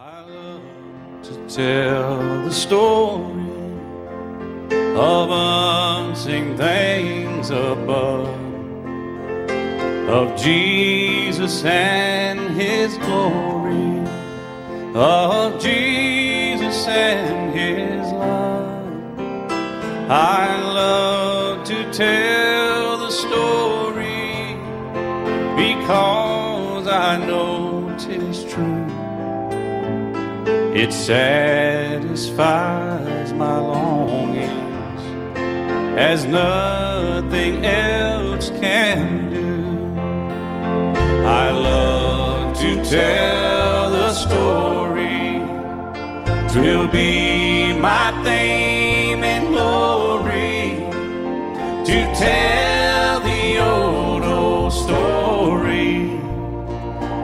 I love to tell the story of unseen things above, of Jesus and His glory, of Jesus and His love. I love to tell the story because I know 'tis true. It satisfies my longings as nothing else can do. I love to tell the story. Twill be my fame and glory to tell the old, old story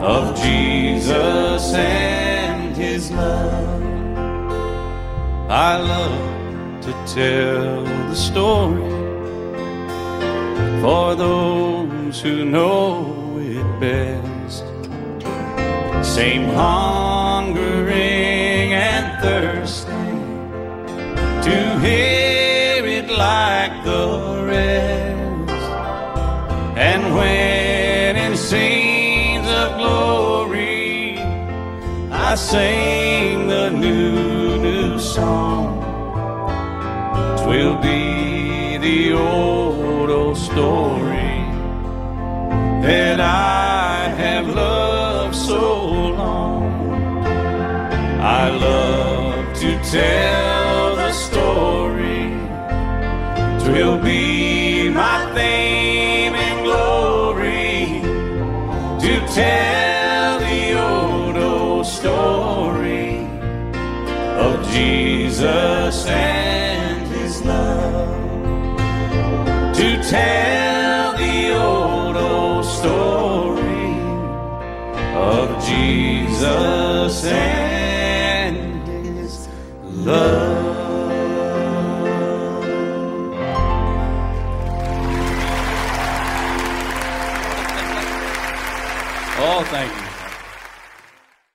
of Jesus and his love. I love to tell the story for those who know it best. Same hungering and thirsting to hear it like the rest. And when in scenes of glory I sing the new, new song, twill be the old, old story that I have loved so long. I love to tell the story. Twill be my fame and glory to tell story of Jesus and his love. To tell the old, old story of Jesus and his love. Oh, thank you.